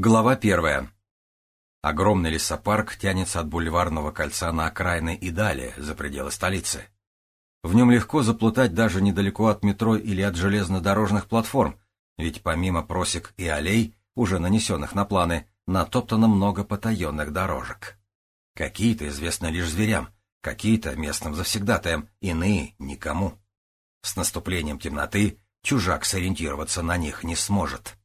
Глава первая. Огромный лесопарк тянется от бульварного кольца на окраины и далее, за пределы столицы. В нем легко заплутать даже недалеко от метро или от железнодорожных платформ, ведь помимо просек и аллей, уже нанесенных на планы, натоптано много потаенных дорожек. Какие-то известны лишь зверям, какие-то местным завсегдатаям, иные — никому. С наступлением темноты чужак сориентироваться на них не сможет.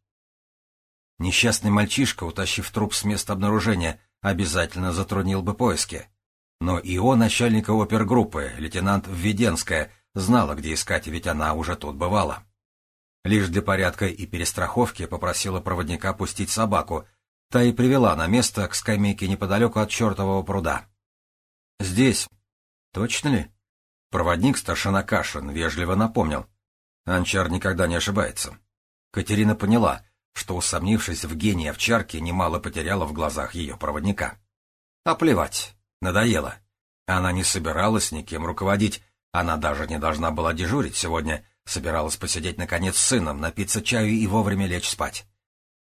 Несчастный мальчишка, утащив труп с места обнаружения, обязательно затруднил бы поиски. Но и он, начальника опергруппы, лейтенант Введенская, знала, где искать, ведь она уже тут бывала. Лишь для порядка и перестраховки попросила проводника пустить собаку, та и привела на место к скамейке неподалеку от чертового пруда. «Здесь. Точно ли?» Проводник старшина Кашин вежливо напомнил. Анчар никогда не ошибается. Катерина поняла — что, усомнившись в гении овчарки, немало потеряла в глазах ее проводника. А плевать, надоело. Она не собиралась никем руководить, она даже не должна была дежурить сегодня, собиралась посидеть наконец с сыном, напиться чаю и вовремя лечь спать.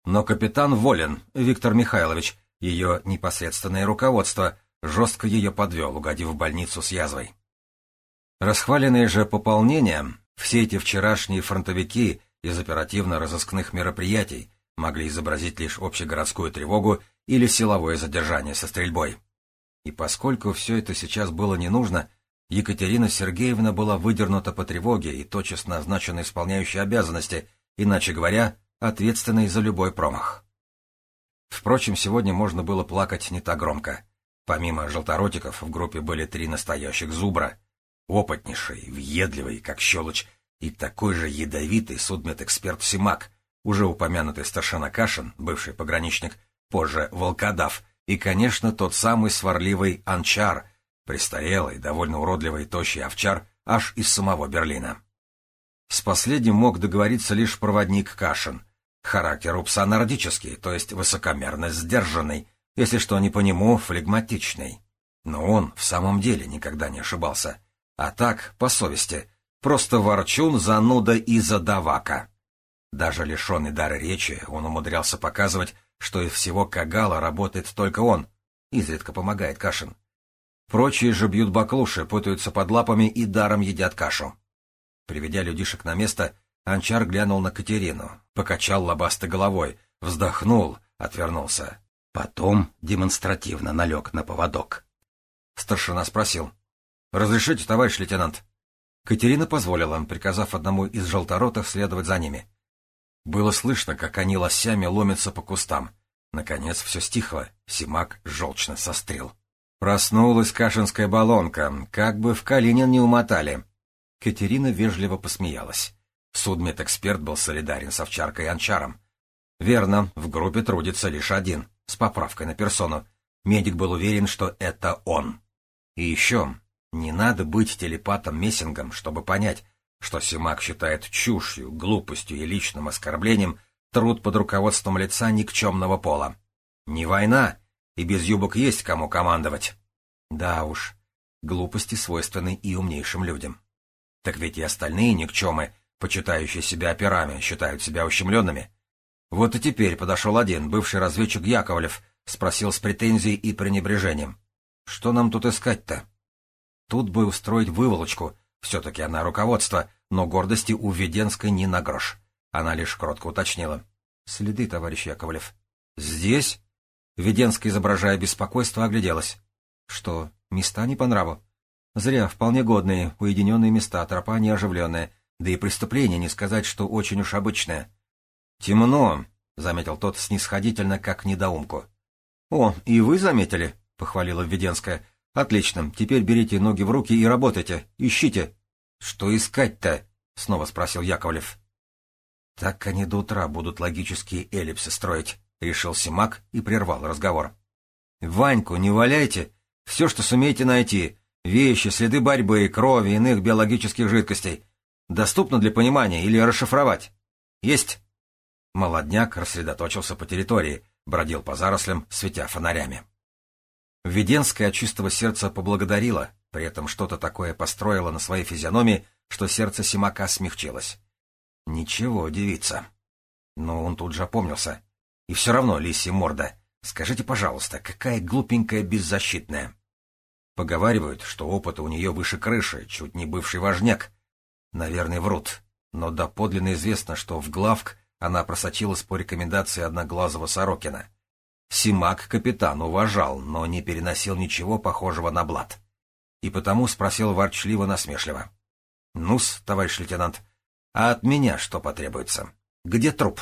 Но капитан Волин, Виктор Михайлович, ее непосредственное руководство, жестко ее подвел, угодив в больницу с язвой. Расхваленные же пополнения, все эти вчерашние фронтовики из оперативно-розыскных мероприятий могли изобразить лишь общегородскую тревогу или силовое задержание со стрельбой. И поскольку все это сейчас было не нужно, Екатерина Сергеевна была выдернута по тревоге и тотчас назначена исполняющей обязанности, иначе говоря, ответственной за любой промах. Впрочем, сегодня можно было плакать не так громко. Помимо желторотиков в группе были три настоящих зубра. Опытнейший, въедливый, как щелочь, и такой же ядовитый судмедэксперт Симак, уже упомянутый старшина Кашин, бывший пограничник, позже волкодав, и, конечно, тот самый сварливый Анчар, престарелый, довольно уродливый тощий овчар, аж из самого Берлина. С последним мог договориться лишь проводник Кашин. Характер у пса нордический, то есть высокомерно сдержанный, если что не по нему, флегматичный. Но он в самом деле никогда не ошибался. А так, по совести, Просто ворчун, зануда и задавака. Даже лишенный дара речи, он умудрялся показывать, что из всего Кагала работает только он. Изредка помогает Кашин. Прочие же бьют баклуши, путаются под лапами и даром едят кашу. Приведя людишек на место, Анчар глянул на Катерину, покачал лобастой головой, вздохнул, отвернулся. Потом демонстративно налег на поводок. Старшина спросил. — Разрешите, товарищ лейтенант? Катерина позволила, приказав одному из желторотых следовать за ними. Было слышно, как они лосями ломятся по кустам. Наконец все стихло, Симак желчно сострил. Проснулась кашинская баллонка, как бы в Калинин не умотали. Катерина вежливо посмеялась. Судмедэксперт был солидарен с овчаркой и анчаром. Верно, в группе трудится лишь один, с поправкой на персону. Медик был уверен, что это он. И еще не надо быть телепатом-мессингом, чтобы понять, что Симак считает чушью, глупостью и личным оскорблением труд под руководством лица никчемного пола. Не война, и без юбок есть кому командовать. Да уж, глупости свойственны и умнейшим людям. Так ведь и остальные никчемы, почитающие себя операми, считают себя ущемленными. Вот и теперь подошел один, бывший разведчик Яковлев, спросил с претензией и пренебрежением. Что нам тут искать-то? Тут бы устроить выволочку, все-таки она руководство, но гордости у Веденской не на грош. Она лишь кротко уточнила. — Следы, товарищ Яковлев. — Здесь? Веденская, изображая беспокойство, огляделась. — Что, места не по нраву? — Зря, вполне годные, уединенные места, тропа неоживленная, да и преступление не сказать, что очень уж обычное. — Темно, — заметил тот снисходительно, как недоумку. — О, и вы заметили? — похвалила Введенская. «Отлично. Теперь берите ноги в руки и работайте. Ищите». «Что искать-то?» — снова спросил Яковлев. «Так они до утра будут логические эллипсы строить», — решил Симак и прервал разговор. «Ваньку не валяйте. Все, что сумеете найти. Вещи, следы борьбы, крови, иных биологических жидкостей. Доступно для понимания или расшифровать? Есть?» Молодняк рассредоточился по территории, бродил по зарослям, светя фонарями. Введенская от чистого сердца поблагодарила, при этом что-то такое построила на своей физиономии, что сердце Симака смягчилось. Ничего, девица. Но он тут же опомнился. И все равно, лисья морда, скажите, пожалуйста, какая глупенькая беззащитная. Поговаривают, что опыт у нее выше крыши, чуть не бывший важняк. Наверное, врут. Но доподлинно известно, что в главк она просочилась по рекомендации одноглазого Сорокина. Симак капитан уважал, но не переносил ничего похожего на блат. И потому спросил ворчливо-насмешливо. — Ну-с, товарищ лейтенант, а от меня что потребуется? Где труп?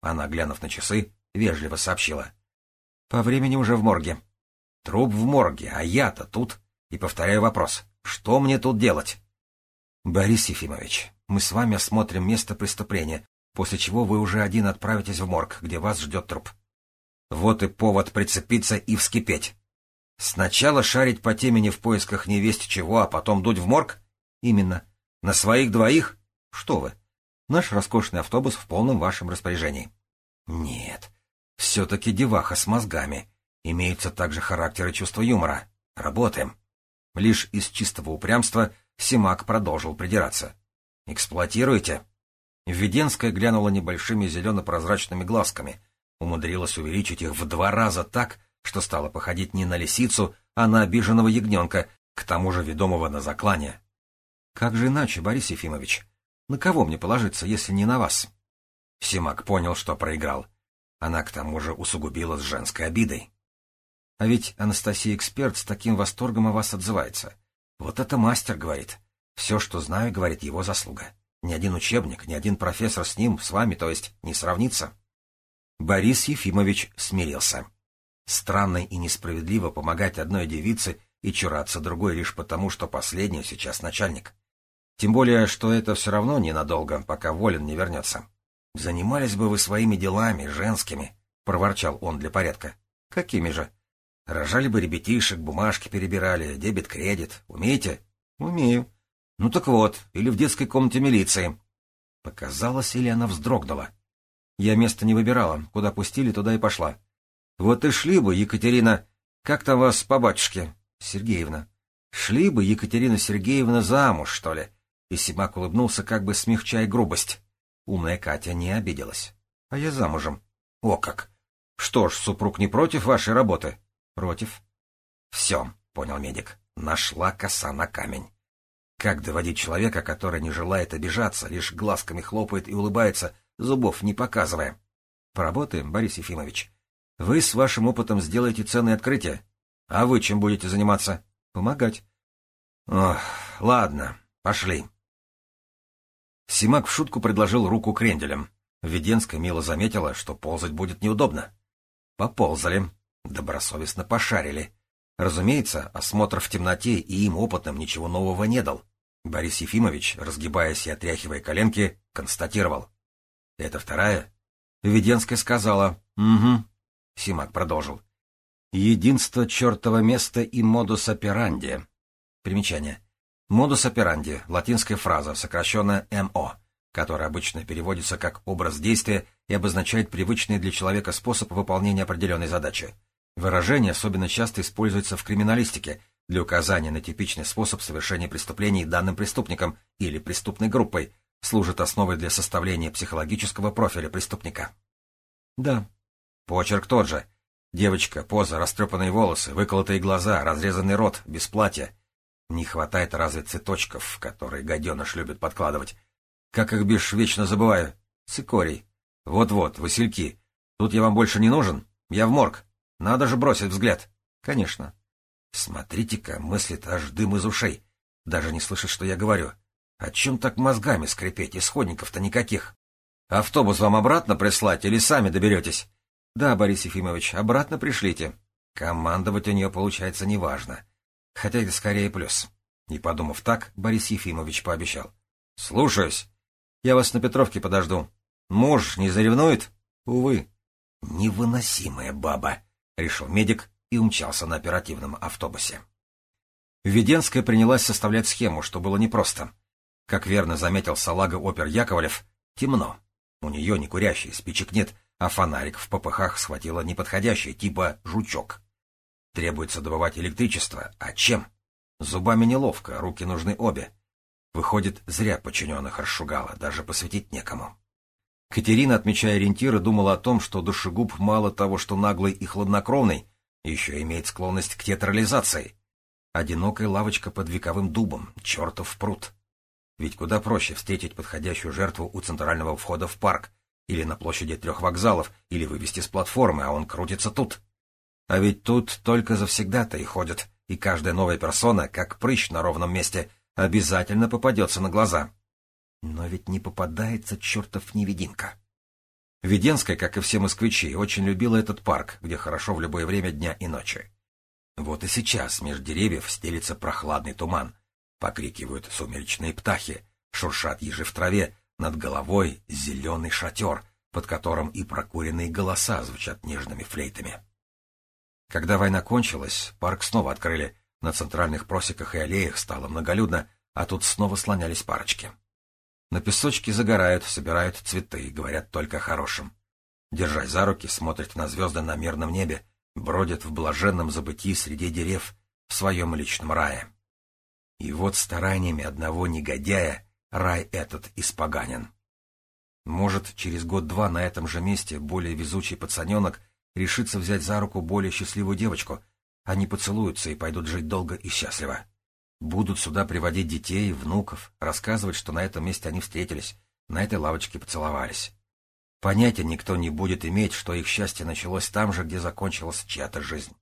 Она, глянув на часы, вежливо сообщила. — По времени уже в морге. — Труп в морге, а я-то тут. И повторяю вопрос. Что мне тут делать? — Борис Ефимович, мы с вами осмотрим место преступления, после чего вы уже один отправитесь в морг, где вас ждет труп. Вот и повод прицепиться и вскипеть. Сначала шарить по темени в поисках невесть чего, а потом дуть в морг? Именно. На своих двоих? Что вы? Наш роскошный автобус в полном вашем распоряжении. Нет, все-таки деваха с мозгами. Имеются также характер и чувство юмора. Работаем. Лишь из чистого упрямства Симак продолжил придираться. «Эксплуатируете?» Введенская глянула небольшими зелено-прозрачными глазками, умудрилась увеличить их в два раза так, что стала походить не на лисицу, а на обиженного ягненка, к тому же ведомого на заклане. «Как же иначе, Борис Ефимович? На кого мне положиться, если не на вас?» Симак понял, что проиграл. Она к тому же усугубила с женской обидой. А ведь Анастасия-эксперт с таким восторгом о вас отзывается. Вот это мастер, говорит. Все, что знаю, говорит, его заслуга. Ни один учебник, ни один профессор с ним, с вами, то есть, не сравнится. Борис Ефимович смирился. Странно и несправедливо помогать одной девице и чураться другой лишь потому, что последний сейчас начальник. Тем более, что это все равно ненадолго, пока Волин не вернется. «Занимались бы вы своими делами, женскими», — проворчал он для порядка. «Какими же?» «Рожали бы ребятишек, бумажки перебирали, дебет-кредит. Умеете?» «Умею». «Ну так вот, или в детской комнате милиции». Показалось, или она вздрогнула. Я место не выбирала, куда пустили, туда и пошла. Вот и шли бы, Екатерина... Как там вас по батюшке? Сергеевна. Шли бы, Екатерина Сергеевна, замуж, что ли? И Симак улыбнулся, как бы смягчая грубость. Умная Катя не обиделась. А я замужем. О как! Что ж, супруг не против вашей работы? Против. Все, понял медик. Нашла коса на камень. Как доводить человека, который не желает обижаться, лишь глазками хлопает и улыбается, зубов не показывая. Поработаем, Борис Ефимович. Вы с вашим опытом сделаете ценные открытия. А вы чем будете заниматься? Помогать. Ох, ладно, пошли. Симак в шутку предложил руку кренделям. Веденская мило заметила, что ползать будет неудобно. Поползали, добросовестно пошарили. Разумеется, осмотр в темноте и им опытным ничего нового не дал. Борис Ефимович, разгибаясь и отряхивая коленки, констатировал. Это вторая? Веденская сказала «Угу». Симак продолжил. Единство чертова места и модус операнди. Примечание. Модус операнди — латинская фраза, сокращенная МО, которая обычно переводится как образ действия и обозначает привычный для человека способ выполнения определенной задачи. Выражение особенно часто используется в криминалистике для указания на типичный способ совершения преступлений данным преступником или преступной группой, служит основой для составления психологического профиля преступника. Да. Почерк тот же. Девочка, поза, растрепанные волосы, выколотые глаза, разрезанный рот, без платья. Не хватает разве цветочков, которые гаденыш любит подкладывать. Как их бишь вечно забываю. Цикорий. Вот-вот, васильки. Тут я вам больше не нужен? Я в морг. Надо же бросить взгляд. Конечно. Смотрите-ка, мыслит аж дым из ушей. Даже не слышит, что я говорю. О чем так мозгами скрипеть? Исходников-то никаких. Автобус вам обратно прислать или сами доберетесь? Да, Борис Ефимович, обратно пришлите. Командовать у нее получается неважно. Хотя это скорее плюс. Не подумав так, Борис Ефимович пообещал. Слушаюсь. Я вас на Петровке подожду. Муж не заревнует? Увы. Невыносимая баба, решил медик и умчался на оперативном автобусе. Веденская принялась составлять схему, что было непросто. Как верно заметил салага опер Яковлев, темно. У нее не курящий, спичек нет, а фонарик в попыхах схватило неподходящий, типа жучок. Требуется добывать электричество, а чем? Зубами неловко, руки нужны обе. Выходит, зря подчиненных расшугала, даже посвятить некому. Катерина, отмечая ориентиры, думала о том, что душегуб мало того, что наглый и хладнокровный, еще имеет склонность к театрализации. Одинокая лавочка под вековым дубом, чертов пруд. Ведь куда проще встретить подходящую жертву у центрального входа в парк, или на площади трех вокзалов, или вывести с платформы, а он крутится тут. А ведь тут только завсегда-то и ходят, и каждая новая персона, как прыщ на ровном месте, обязательно попадется на глаза. Но ведь не попадается чертов невидимка. Веденская, как и все москвичи, очень любила этот парк, где хорошо в любое время дня и ночи. Вот и сейчас меж деревьев стелится прохладный туман. Покрикивают сумеречные птахи, шуршат ежи в траве, над головой зеленый шатер, под которым и прокуренные голоса звучат нежными флейтами. Когда война кончилась, парк снова открыли, на центральных просеках и аллеях стало многолюдно, а тут снова слонялись парочки. На песочке загорают, собирают цветы, говорят только о хорошем. Держась за руки, смотрят на звезды на мирном небе, бродят в блаженном забытии среди дерев в своем личном рае. И вот стараниями одного негодяя рай этот испоганен. Может, через год-два на этом же месте более везучий пацаненок решится взять за руку более счастливую девочку. Они поцелуются и пойдут жить долго и счастливо. Будут сюда приводить детей, внуков, рассказывать, что на этом месте они встретились, на этой лавочке поцеловались. Понятия никто не будет иметь, что их счастье началось там же, где закончилась чья-то жизнь.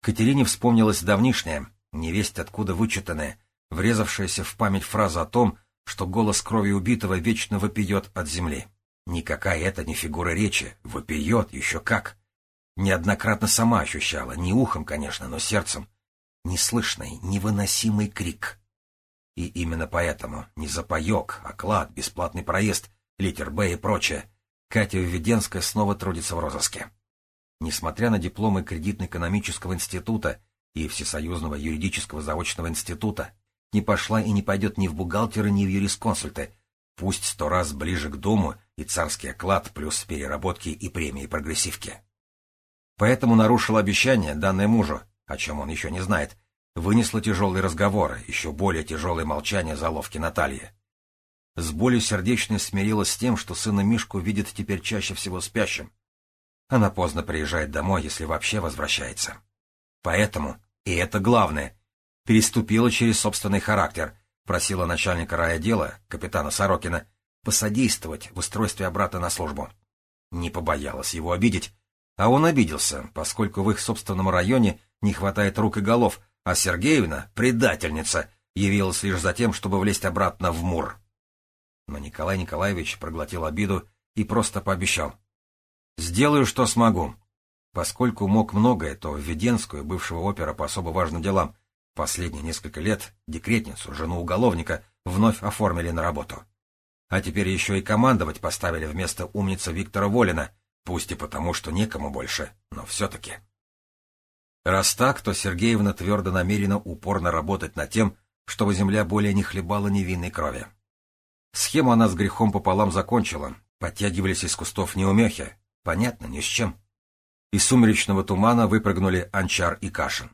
Катерине вспомнилась давнишняя, невесть откуда вычитанная, врезавшаяся в память фраза о том, что голос крови убитого вечно вопиет от земли. Никакая это не фигура речи, вопиет еще как. Неоднократно сама ощущала, не ухом, конечно, но сердцем, неслышный, невыносимый крик. И именно поэтому не запоек, оклад, бесплатный проезд, литер Б и прочее, Катя Введенская снова трудится в розыске. Несмотря на дипломы кредитно-экономического института и Всесоюзного юридического заочного института, не пошла и не пойдет ни в бухгалтеры, ни в юрисконсульты, пусть сто раз ближе к дому и царский оклад плюс переработки и премии прогрессивки. Поэтому нарушил обещание, данное мужу, о чем он еще не знает, вынесла тяжелые разговоры, еще более тяжелое молчание заловки Натальи. С болью сердечной смирилась с тем, что сына Мишку видит теперь чаще всего спящим. Она поздно приезжает домой, если вообще возвращается. Поэтому, и это главное, переступила через собственный характер, просила начальника райотдела, капитана Сорокина, посодействовать в устройстве обратно на службу. Не побоялась его обидеть, а он обиделся, поскольку в их собственном районе не хватает рук и голов, а Сергеевна, предательница, явилась лишь за тем, чтобы влезть обратно в мур. Но Николай Николаевич проглотил обиду и просто пообещал. «Сделаю, что смогу». Поскольку мог многое, то в Веденскую, бывшего опера по особо важным делам, последние несколько лет декретницу, жену уголовника, вновь оформили на работу. А теперь еще и командовать поставили вместо умницы Виктора Волина, пусть и потому, что некому больше, но все-таки. Раз так, то Сергеевна твердо намерена упорно работать над тем, чтобы земля более не хлебала невинной крови. Схему она с грехом пополам закончила, подтягивались из кустов неумехи, понятно, ни с чем. Из сумеречного тумана выпрыгнули Анчар и Кашин.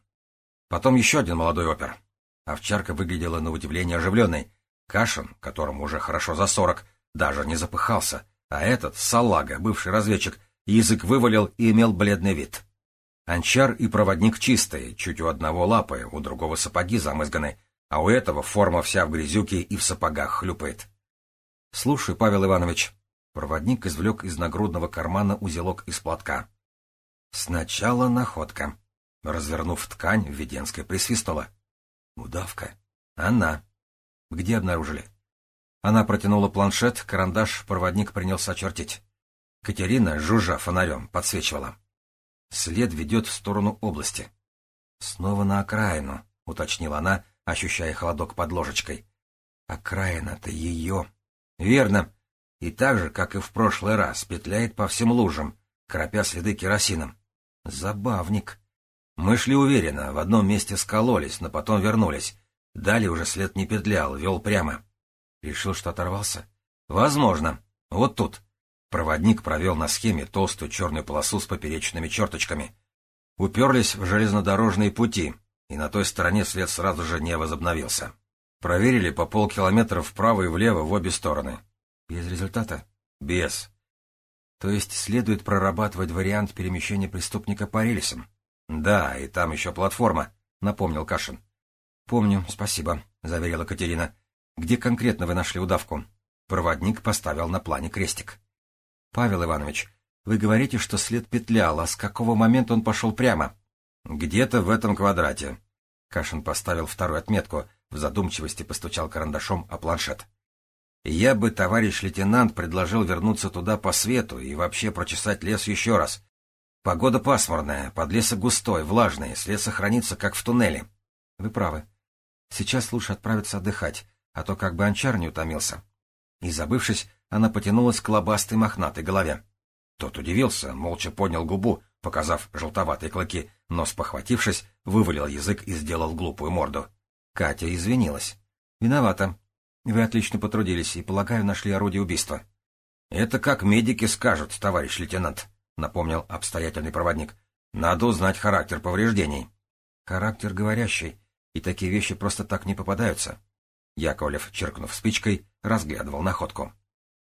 Потом еще один молодой опер. Овчарка выглядела на удивление оживленной. Кашин, которому уже хорошо за сорок, даже не запыхался, а этот, салага, бывший разведчик, язык вывалил и имел бледный вид. Анчар и проводник чистые, чуть у одного лапы, у другого сапоги замызганы, а у этого форма вся в грязюке и в сапогах хлюпает. — Слушай, Павел Иванович. Проводник извлек из нагрудного кармана узелок из платка. — Сначала находка. Развернув ткань, Введенская присвистнула. — Удавка. — Она. — Где обнаружили? Она протянула планшет, карандаш проводник принялся чертить. Катерина, жужжа фонарем, подсвечивала. След ведет в сторону области. Снова на окраину, уточнила она, ощущая холодок под ложечкой. Окраина-то ее. Верно. И так же, как и в прошлый раз, петляет по всем лужам, кропя следы керосином. Забавник. Мы шли уверенно, в одном месте скололись, но потом вернулись. Далее уже след не петлял, вел прямо. Решил, что оторвался? Возможно. Вот тут. Проводник провел на схеме толстую черную полосу с поперечными черточками. Уперлись в железнодорожные пути, и на той стороне след сразу же не возобновился. Проверили по полкилометра вправо и влево в обе стороны. Без результата. Без. То есть следует прорабатывать вариант перемещения преступника по рельсам? Да, и там еще платформа, напомнил Кашин. Помню, спасибо, заверила Катерина. Где конкретно вы нашли удавку? Проводник поставил на плане крестик. Павел Иванович, вы говорите, что след петлял, а с какого момента он пошел прямо? Где-то в этом квадрате. Кашин поставил вторую отметку, в задумчивости постучал карандашом о планшет. Я бы, товарищ лейтенант, предложил вернуться туда по свету и вообще прочесать лес еще раз. Погода пасмурная, подлесок густой, влажный, след сохранится, как в туннеле. Вы правы. Сейчас лучше отправиться отдыхать, а то как бы анчар не утомился. И, забывшись, она потянулась к лобастой мохнатой голове. Тот удивился, молча поднял губу, показав желтоватые клыки, но, спохватившись, вывалил язык и сделал глупую морду. Катя извинилась. «Виновата. Вы отлично потрудились и, полагаю, нашли орудие убийства». «Это как медики скажут, товарищ лейтенант», — напомнил обстоятельный проводник. «Надо узнать характер повреждений». «Характер говорящий, и такие вещи просто так не попадаются». Яковлев, черкнув спичкой, разглядывал находку.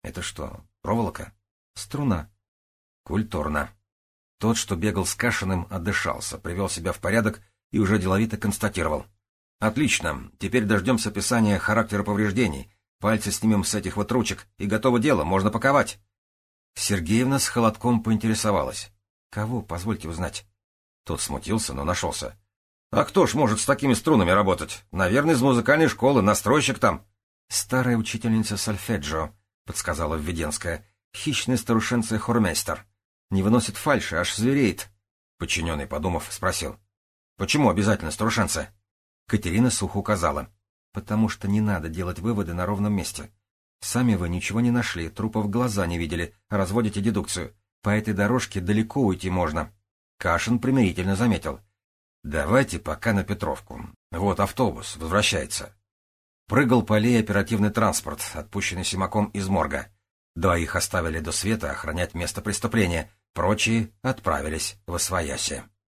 «Это что, проволока?» «Струна». «Культурно». Тот, что бегал с Кашиным, отдышался, привел себя в порядок и уже деловито констатировал. «Отлично. Теперь дождемся описания характера повреждений. Пальцы снимем с этих вот ручек, и готово дело, можно паковать». Сергеевна с холодком поинтересовалась. «Кого, позвольте узнать?» Тот смутился, но нашелся. «А кто ж может с такими струнами работать? Наверное, из музыкальной школы, настройщик там». «Старая учительница сольфеджио», — подсказала Введенская. «Хищная старушенция хормейстер. Не выносит фальши, аж звереет». Подчиненный, подумав, спросил. «Почему обязательно старушенция?» Катерина сухо указала. «Потому что не надо делать выводы на ровном месте. Сами вы ничего не нашли, трупов глаза не видели, разводите дедукцию. По этой дорожке далеко уйти можно». Кашин примирительно заметил. «Давайте пока на Петровку. Вот автобус, возвращается». Прыгал по аллее оперативный транспорт, отпущенный Симаком из морга. Двоих оставили до света охранять место преступления, прочие отправились в Освояси.